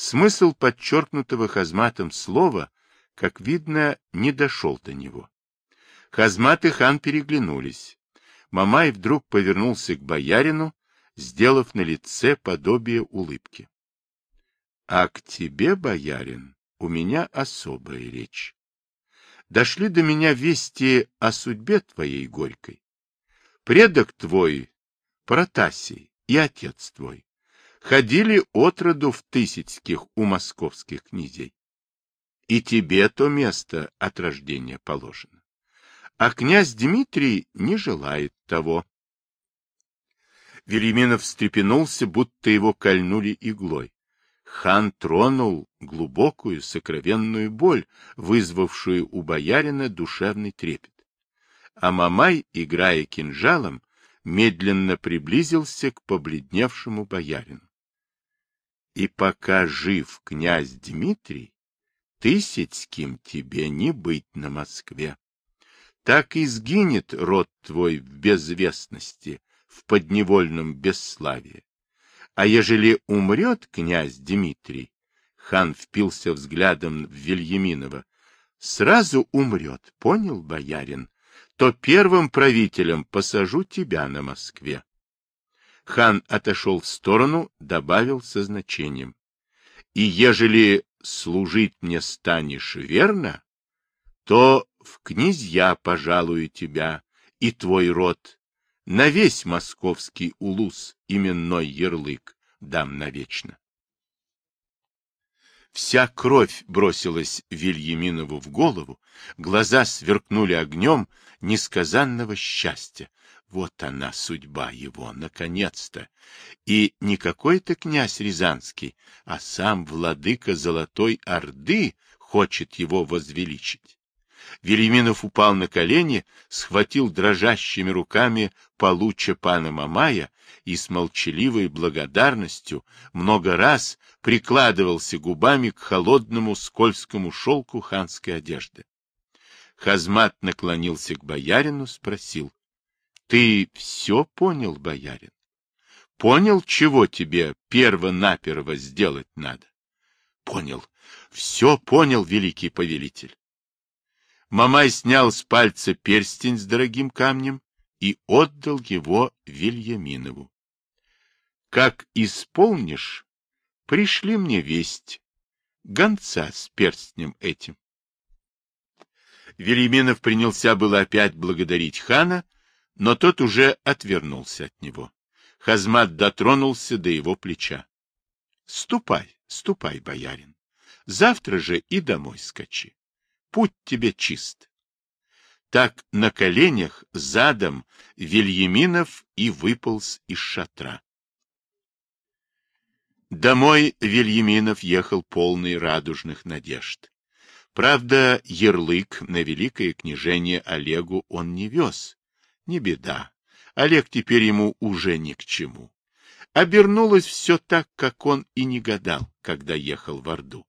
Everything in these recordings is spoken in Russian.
Смысл подчеркнутого Хазматом слова, как видно, не дошел до него. Хазмат и хан переглянулись. Мамай вдруг повернулся к боярину, сделав на лице подобие улыбки. — А к тебе, боярин, у меня особая речь. Дошли до меня вести о судьбе твоей горькой. Предок твой, Протасий, и отец твой, ходили отроду в Тысяцких у московских князей. И тебе то место от рождения положено. А князь Дмитрий не желает того. Велиминов встрепенулся, будто его кольнули иглой. Хан тронул глубокую сокровенную боль, вызвавшую у боярина душевный трепет. А Мамай, играя кинжалом, медленно приблизился к побледневшему боярину. И пока жив князь Дмитрий, Тысяцким тебе не быть на Москве. Так и сгинет род твой в безвестности, в подневольном бесславии. А ежели умрет князь Дмитрий, хан впился взглядом в Вильяминова, сразу умрет, понял, боярин, то первым правителем посажу тебя на Москве. Хан отошел в сторону, добавил со значением. И ежели служить мне станешь верно, то в князья пожалую тебя и твой род, на весь московский улус именной ярлык дам навечно. Вся кровь бросилась Вильяминову в голову, глаза сверкнули огнем несказанного счастья. Вот она, судьба его, наконец-то. И не какой-то князь Рязанский, а сам владыка Золотой Орды хочет его возвеличить. Велиминов упал на колени, схватил дрожащими руками получа пана Мамая и с молчаливой благодарностью много раз прикладывался губами к холодному скользкому шелку ханской одежды. Хазмат наклонился к боярину, спросил. Ты все понял, боярин? Понял, чего тебе перво-наперво сделать надо? Понял. Все понял, великий повелитель. Мамай снял с пальца перстень с дорогим камнем и отдал его Вильяминову. Как исполнишь, пришли мне весть, гонца с перстнем этим. Вильяминов принялся было опять благодарить хана, но тот уже отвернулся от него. Хазмат дотронулся до его плеча. — Ступай, ступай, боярин. Завтра же и домой скачи. Путь тебе чист. Так на коленях задом Вильяминов и выполз из шатра. Домой Вильяминов ехал полный радужных надежд. Правда, ярлык на великое княжение Олегу он не вез, не беда. Олег теперь ему уже ни к чему. Обернулось все так, как он и не гадал, когда ехал в Орду.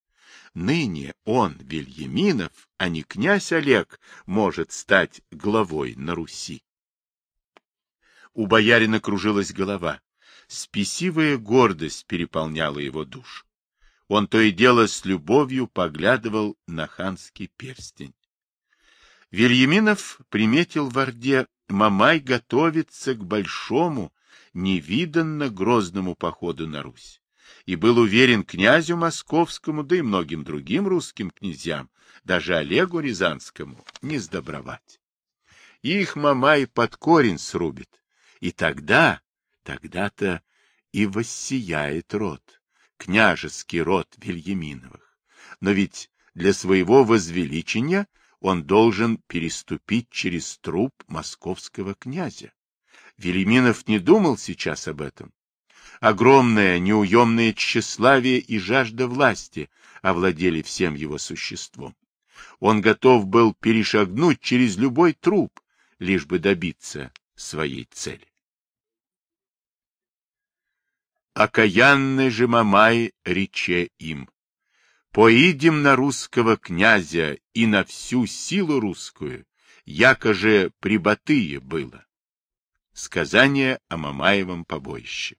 Ныне он, Вильяминов, а не князь Олег, может стать главой на Руси. У боярина кружилась голова. Спесивая гордость переполняла его душу. Он то и дело с любовью поглядывал на ханский перстень. Вильяминов приметил в Орде Мамай готовится к большому, невиданно грозному походу на Русь и был уверен князю московскому, да и многим другим русским князьям, даже Олегу Рязанскому, не сдобровать. Их Мамай под корень срубит, и тогда, тогда-то и воссияет род, княжеский род Вильяминовых. Но ведь для своего возвеличения он должен переступить через труп московского князя. Велиминов не думал сейчас об этом. Огромное неуемное тщеславие и жажда власти овладели всем его существом. Он готов был перешагнуть через любой труп, лишь бы добиться своей цели. Окаянный же Мамай рече им, Поидем на русского князя и на всю силу русскую, яко же прибатые было. Сказание о Мамаевом побоище.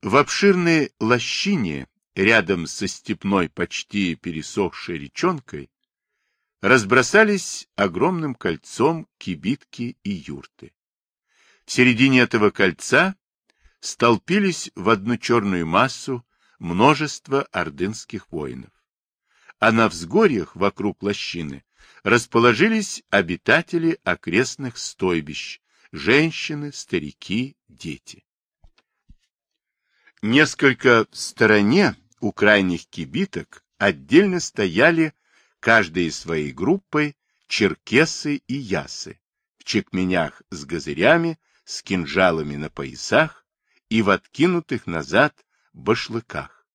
В обширной лощине, рядом со степной почти пересохшей речонкой, разбросались огромным кольцом кибитки и юрты. В середине этого кольца столпились в одну черную массу множество ордынских воинов. А на взгорьях вокруг лощины расположились обитатели окрестных стойбищ, женщины, старики, дети. Несколько в стороне у крайних кибиток отдельно стояли каждой своей группой черкесы и ясы, в чекменях с газырями, с кинжалами на поясах и в откинутых назад башлыках,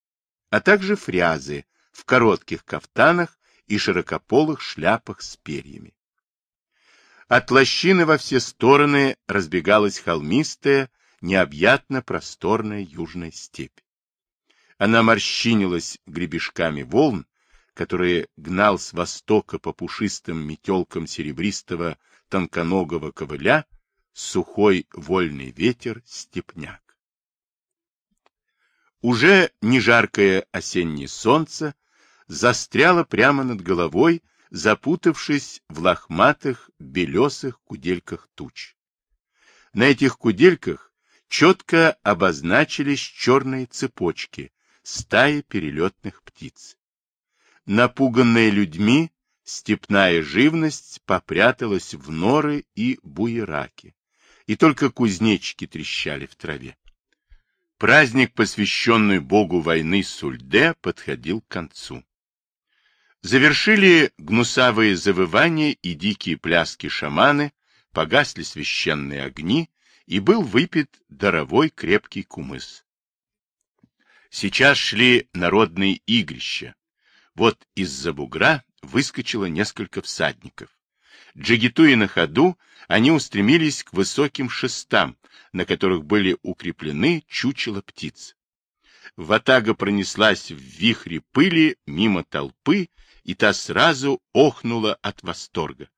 а также фрязы в коротких кафтанах и широкополых шляпах с перьями. От лощины во все стороны разбегалась холмистая, необъятно просторная южная степь. Она морщинилась гребешками волн, которые гнал с востока по пушистым метелкам серебристого тонконогого ковыля сухой вольный ветер степняк. Уже не жаркое осеннее солнце застряло прямо над головой, запутавшись в лохматых белесых кудельках туч. На этих кудельках четко обозначились черные цепочки, стаи перелетных птиц. Напуганная людьми, степная живность попряталась в норы и буераки, и только кузнечики трещали в траве. Праздник, посвященный богу войны Сульде, подходил к концу. Завершили гнусавые завывания и дикие пляски шаманы, погасли священные огни, и был выпит даровой крепкий кумыс. Сейчас шли народные игрища, вот из-за бугра выскочило несколько всадников. Джигитуя на ходу, они устремились к высоким шестам, на которых были укреплены чучела птиц. Ватага пронеслась в вихре пыли мимо толпы, и та сразу охнула от восторга.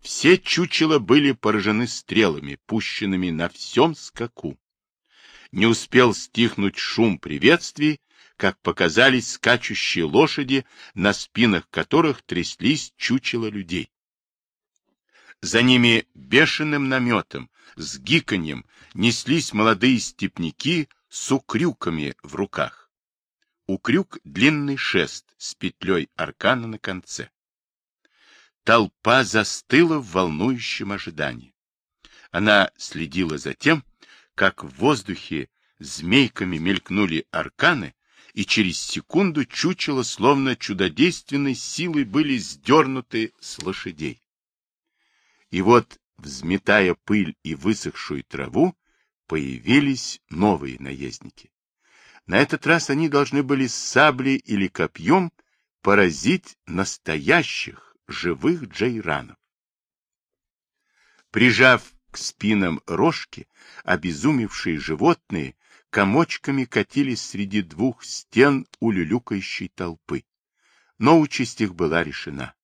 Все чучела были поражены стрелами, пущенными на всем скаку. Не успел стихнуть шум приветствий, как показались скачущие лошади, на спинах которых тряслись чучела людей. За ними бешеным наметом, с гиканьем, неслись молодые степняки с укрюками в руках. Укрюк — длинный шест с петлей аркана на конце. Толпа застыла в волнующем ожидании. Она следила за тем, как в воздухе змейками мелькнули арканы, и через секунду чучело словно чудодейственной силой были сдернуты с лошадей. И вот, взметая пыль и высохшую траву, появились новые наездники. На этот раз они должны были с саблей или копьем поразить настоящих живых джейранов. Прижав к спинам рожки, обезумевшие животные комочками катились среди двух стен улюлюкающей толпы. Но участь их была решена.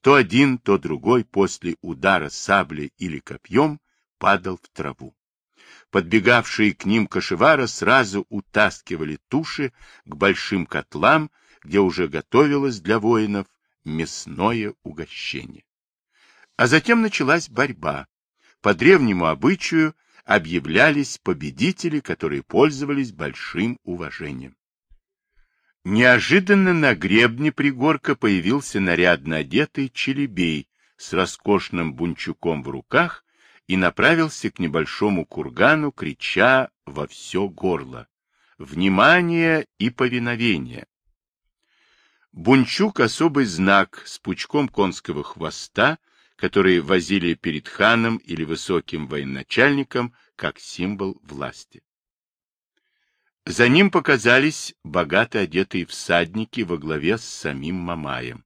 То один, то другой после удара сабли или копьем падал в траву. Подбегавшие к ним кошевара сразу утаскивали туши к большим котлам, где уже готовилось для воинов мясное угощение. А затем началась борьба. По древнему обычаю объявлялись победители, которые пользовались большим уважением. Неожиданно на гребне пригорка появился нарядно одетый челебей с роскошным бунчуком в руках и направился к небольшому кургану, крича во все горло «Внимание и повиновение!». Бунчук — особый знак с пучком конского хвоста, которые возили перед ханом или высоким военачальником как символ власти. За ним показались богато одетые всадники во главе с самим Мамаем.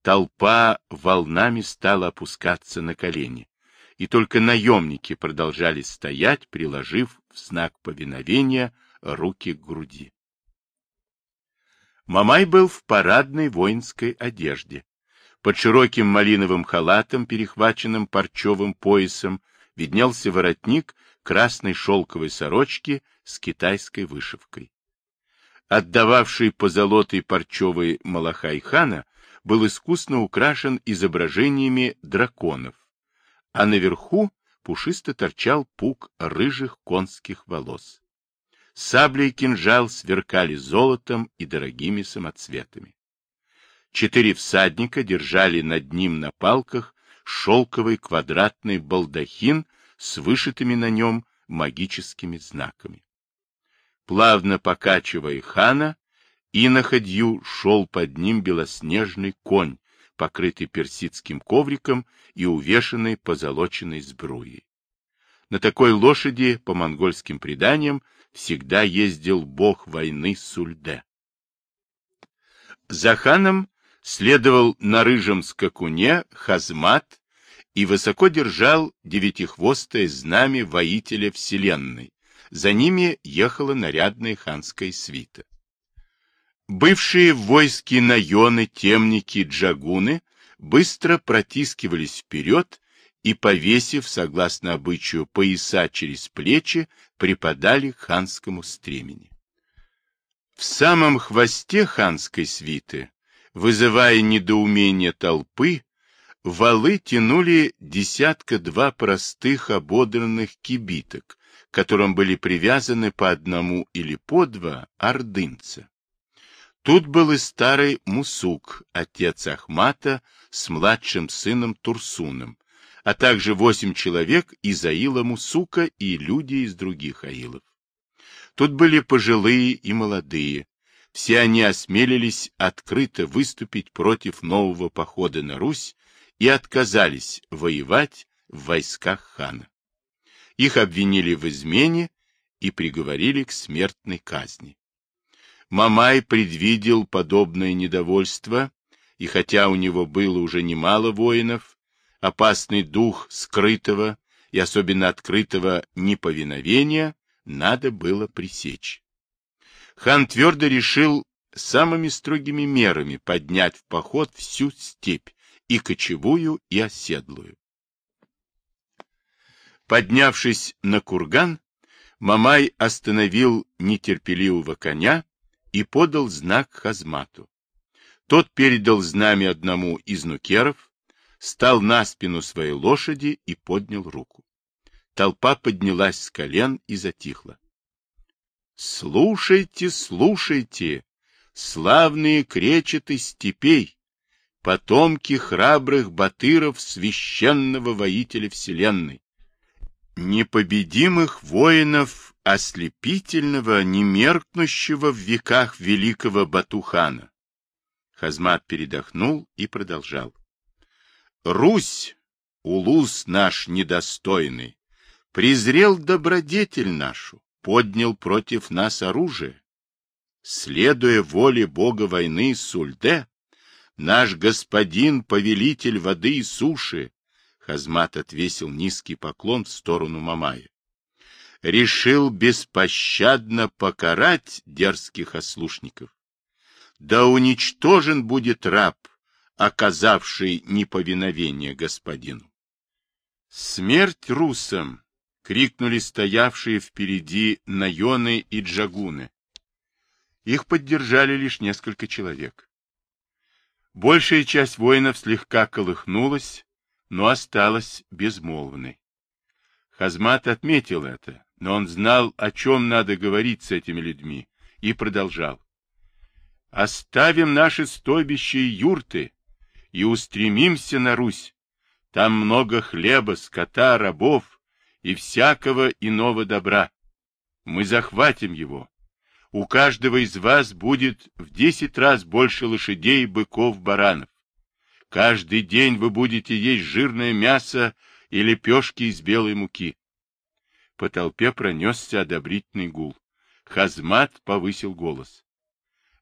Толпа волнами стала опускаться на колени, и только наемники продолжали стоять, приложив в знак повиновения руки к груди. Мамай был в парадной воинской одежде. Под широким малиновым халатом, перехваченным парчевым поясом, виднелся воротник красной шелковой сорочки с китайской вышивкой. Отдававший позолотой парчевый Малахай хана был искусно украшен изображениями драконов, а наверху пушисто торчал пук рыжих конских волос. Сабли и кинжал сверкали золотом и дорогими самоцветами. Четыре всадника держали над ним на палках шелковый квадратный балдахин с вышитыми на нем магическими знаками. Плавно покачивая хана, и на ходью шел под ним белоснежный конь, покрытый персидским ковриком и увешанный позолоченной сбруей. На такой лошади, по монгольским преданиям, всегда ездил бог войны Сульде. За ханом следовал на рыжем скакуне Хазмат и высоко держал девятихвостое знамя воителя вселенной. За ними ехала нарядная ханская свита. Бывшие в войске наёны, темники, джагуны быстро протискивались вперед и, повесив, согласно обычаю, пояса через плечи, припадали к ханскому стремени. В самом хвосте ханской свиты Вызывая недоумение толпы, валы тянули десятка-два простых ободранных кибиток, которым были привязаны по одному или по два ордынца. Тут был и старый Мусук, отец Ахмата, с младшим сыном Турсуном, а также восемь человек из Аила Мусука и люди из других аилов. Тут были пожилые и молодые, все они осмелились открыто выступить против нового похода на Русь и отказались воевать в войсках хана. Их обвинили в измене и приговорили к смертной казни. Мамай предвидел подобное недовольство, и хотя у него было уже немало воинов, опасный дух скрытого и особенно открытого неповиновения надо было пресечь хан твердо решил самыми строгими мерами поднять в поход всю степь, и кочевую, и оседлую. Поднявшись на курган, Мамай остановил нетерпеливого коня и подал знак Хазмату. Тот передал знамя одному из нукеров, стал на спину своей лошади и поднял руку. Толпа поднялась с колен и затихла. Слушайте, слушайте, славные кречеты степей, потомки храбрых батыров священного воителя вселенной, непобедимых воинов ослепительного, немеркнущего в веках великого Батухана. Хазмат передохнул и продолжал. Русь, улус наш недостойный, презрел добродетель нашу, поднял против нас оружие. Следуя воле бога войны Сульде, наш господин, повелитель воды и суши, Хазмат отвесил низкий поклон в сторону Мамая, решил беспощадно покарать дерзких ослушников. Да уничтожен будет раб, оказавший неповиновение господину. Смерть русам, — крикнули стоявшие впереди Найоны и Джагуны. Их поддержали лишь несколько человек. Большая часть воинов слегка колыхнулась, но осталась безмолвной. Хазмат отметил это, но он знал, о чем надо говорить с этими людьми, и продолжал. «Оставим наши стойбища и юрты и устремимся на Русь. Там много хлеба, скота, рабов, и всякого иного добра. Мы захватим его. У каждого из вас будет в десять раз больше лошадей, быков, баранов. Каждый день вы будете есть жирное мясо и лепешки из белой муки. По толпе пронесся одобрительный гул. Хазмат повысил голос.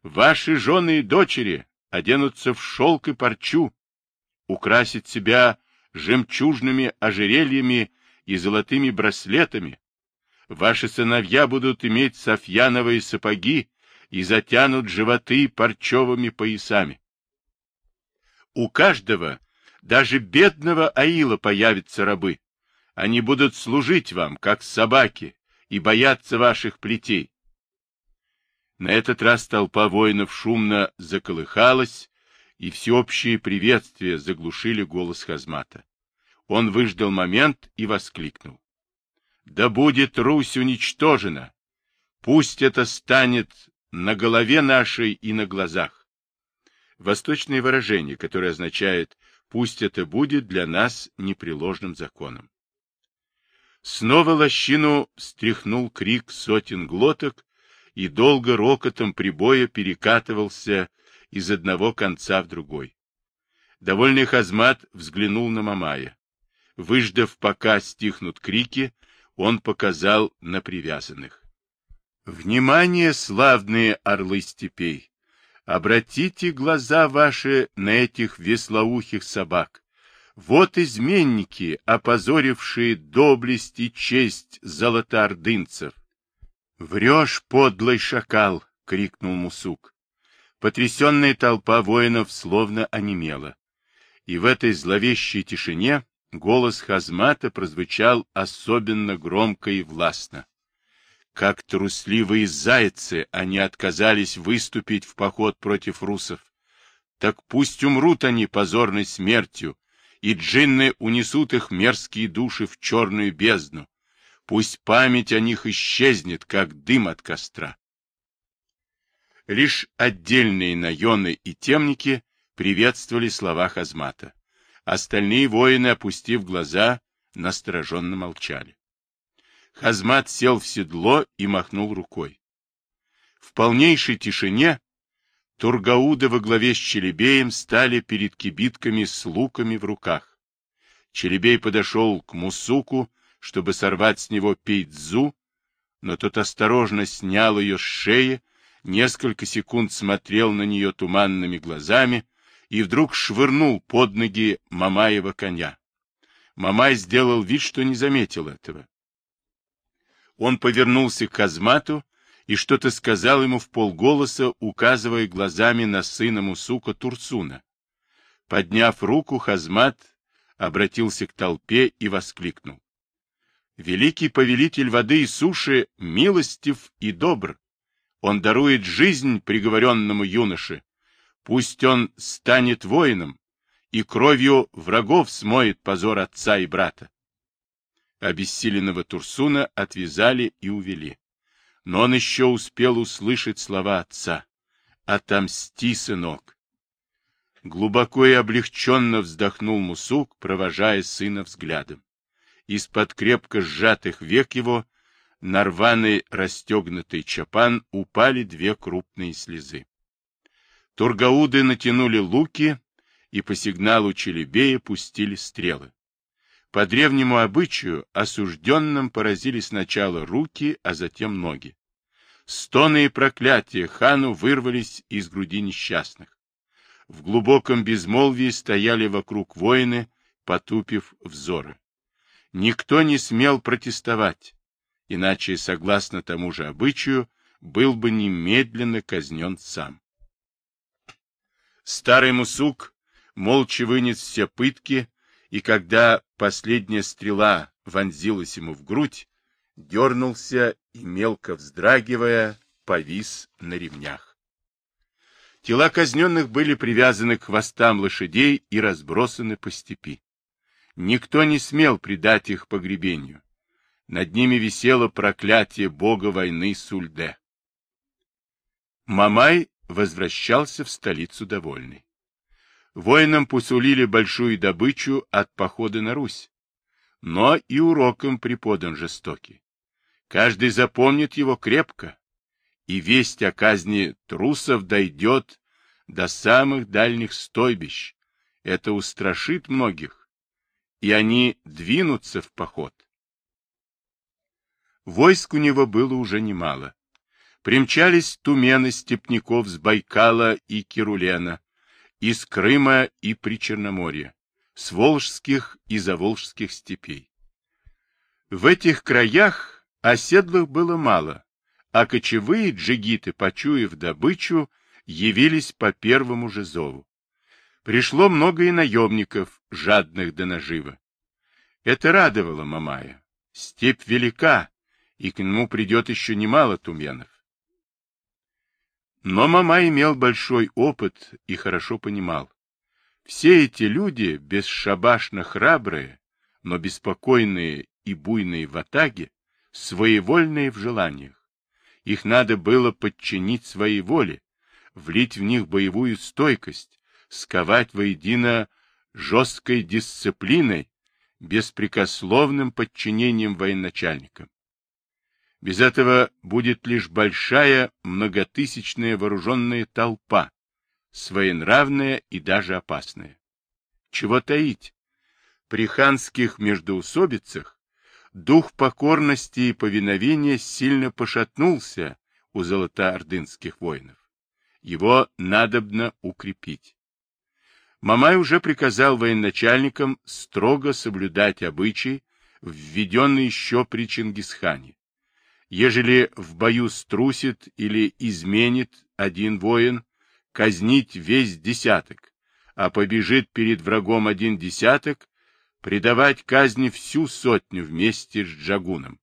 Ваши жены и дочери оденутся в шелк и парчу, украсят себя жемчужными ожерельями и золотыми браслетами. Ваши сыновья будут иметь софьяновые сапоги и затянут животы парчевыми поясами. У каждого, даже бедного Аила, появятся рабы. Они будут служить вам, как собаки, и боятся ваших плетей. На этот раз толпа воинов шумно заколыхалась, и всеобщие приветствия заглушили голос Хазмата. Он выждал момент и воскликнул. «Да будет Русь уничтожена! Пусть это станет на голове нашей и на глазах!» Восточное выражение, которое означает «пусть это будет для нас непреложным законом». Снова лощину стряхнул крик сотен глоток, и долго рокотом прибоя перекатывался из одного конца в другой. Довольный Хазмат взглянул на Мамая. Выждав, пока стихнут крики, он показал на привязанных. «Внимание, славные орлы степей! Обратите глаза ваши на этих веслоухих собак. Вот изменники, опозорившие доблесть и честь золотоордынцев. «Врешь, подлый шакал!» — крикнул Мусук. Потрясенная толпа воинов словно онемела. И в этой зловещей тишине голос Хазмата прозвучал особенно громко и властно. Как трусливые зайцы они отказались выступить в поход против русов. Так пусть умрут они позорной смертью, и джинны унесут их мерзкие души в черную бездну. Пусть память о них исчезнет, как дым от костра. Лишь отдельные наены и темники приветствовали слова Хазмата. Остальные воины, опустив глаза, настороженно молчали. Хазмат сел в седло и махнул рукой. В полнейшей тишине Тургауда во главе с Челебеем стали перед кибитками с луками в руках. Челебей подошел к Мусуку, чтобы сорвать с него пейдзу, но тот осторожно снял ее с шеи, несколько секунд смотрел на нее туманными глазами и вдруг швырнул под ноги Мамаева коня. Мамай сделал вид, что не заметил этого. Он повернулся к Казмату и что-то сказал ему в полголоса, указывая глазами на сына Мусука Турцуна. Подняв руку, Хазмат обратился к толпе и воскликнул. Великий повелитель воды и суши милостив и добр. Он дарует жизнь приговоренному юноше. Пусть он станет воином и кровью врагов смоет позор отца и брата. Обессиленного Турсуна отвязали и увели но он еще успел услышать слова отца. «Отомсти, сынок!» Глубоко и облегченно вздохнул Мусук, провожая сына взглядом. Из-под крепко сжатых век его на рваный расстегнутый чапан упали две крупные слезы. Тургауды натянули луки и по сигналу Челебея пустили стрелы. По древнему обычаю осужденным поразили сначала руки, а затем ноги. Стоны и проклятия хану вырвались из груди несчастных. В глубоком безмолвии стояли вокруг воины, потупив взоры. Никто не смел протестовать, иначе, согласно тому же обычаю, был бы немедленно казнен сам. Старый мусук молча вынес все пытки, и когда последняя стрела вонзилась ему в грудь, дернулся и, мелко вздрагивая, повис на ремнях. Тела казненных были привязаны к хвостам лошадей и разбросаны по степи. Никто не смел предать их погребению. Над ними висело проклятие бога войны Сульде. Мамай возвращался в столицу довольный. Воинам посулили большую добычу от похода на Русь, но и уроком преподан жестокий. Каждый запомнит его крепко, и весть о казни трусов дойдет до самых дальних стойбищ. Это устрашит многих, и они двинутся в поход. Войск у него было уже немало. Примчались тумены степняков с Байкала и Кирулена, из Крыма и Причерноморья, с Волжских и Заволжских степей. В этих краях оседлых было мало, а кочевые джигиты, почуяв добычу, явились по первому же зову. Пришло много и наемников, жадных до нажива. Это радовало Мамая. Степь велика, и к нему придет еще немало туменов. Но мама имел большой опыт и хорошо понимал. Все эти люди, бесшабашно храбрые, но беспокойные и буйные в атаге, своевольные в желаниях. Их надо было подчинить своей воле, влить в них боевую стойкость, сковать воедино жесткой дисциплиной, беспрекословным подчинением военачальникам. Без этого будет лишь большая многотысячная вооруженная толпа, своенравная и даже опасная. Чего таить? При ханских междоусобицах дух покорности и повиновения сильно пошатнулся у золотоордынских воинов. Его надобно укрепить. Мамай уже приказал военачальникам строго соблюдать обычаи, введенные еще при Чингисхане. Ежели в бою струсит или изменит один воин, казнить весь десяток, а побежит перед врагом один десяток, предавать казни всю сотню вместе с Джагуном.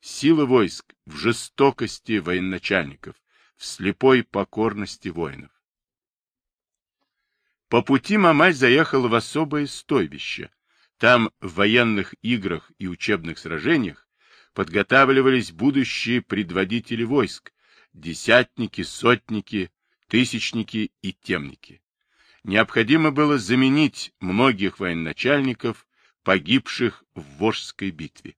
Сила войск в жестокости военачальников, в слепой покорности воинов. По пути Мамай заехал в особое стойбище. Там в военных играх и учебных сражениях подготавливались будущие предводители войск, десятники, сотники, тысячники и темники. Необходимо было заменить многих военачальников, погибших в Волжской битве.